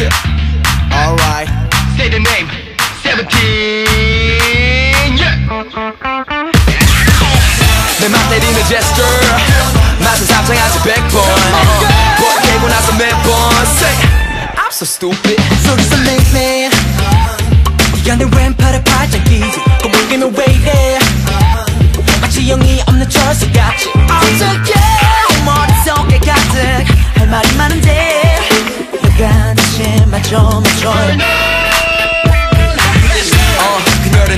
Yeah. Alright. Say the name. Seventeen. Yeah. 내맘 때리는 제스처 맛은 상상하지 백번 번 깨고 나서 매번 Say I'm so stupid 속에서 매매 네가 내 왼팔에 팔짱 끼지 꼬물기는 왜 이 어 그녀를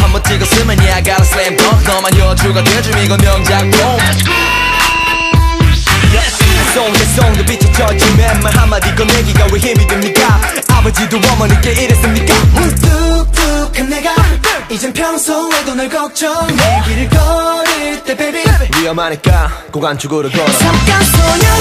한번 찍었으면 yeah I got a slam dunk. 너만 여주가 돼줌 이건 명작품. 송대송도 비춰졌지 맨말. 한마디 꺼내기가 왜 힘이 듭니까? 아버지도 어머니께 이랬습니까? 무뚝뚝한 내가 이젠 평소에도 널 걱정해 길을 걸을 때 baby. 위험하니까 고관축으로 걸어. 잠깐 소녀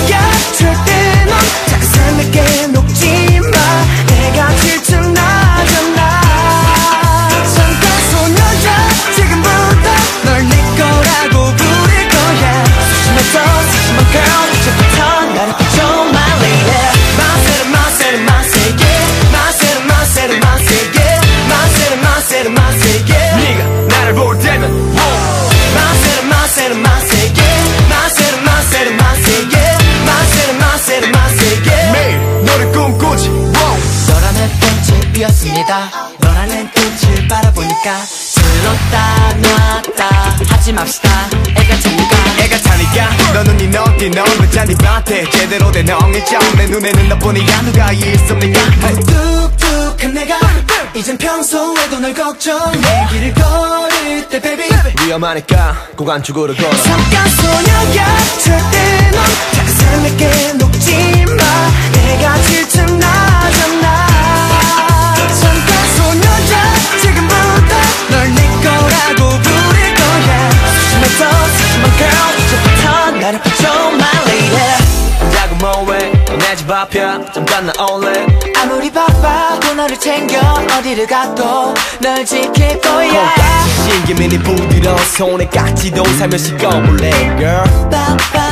피었습니다. 너라는 꽃을 바라보니까 들었다 놨다. 하지 맙시다. 애가 차니까. 애가 타니까. 너는 니 너띠 너는 잔디밭에 제대로 된 엉이죠 내 눈에는 너뿐이야 누가 있습니까? 뚝뚝한 내가 이젠 평소에도 널 걱정해 길을 걸을 때 baby. 위험하니까 고관축으로 걸어. 잠깐 소녀야 절대 앞이야. 잠깐 나 올래 아무리 바빠도 너를 챙겨 어디를 가도 널 지킬 거야. 신기민이 부드러운 손에 깍지도 살며시 꺼볼래 girl. 빠빠빠빠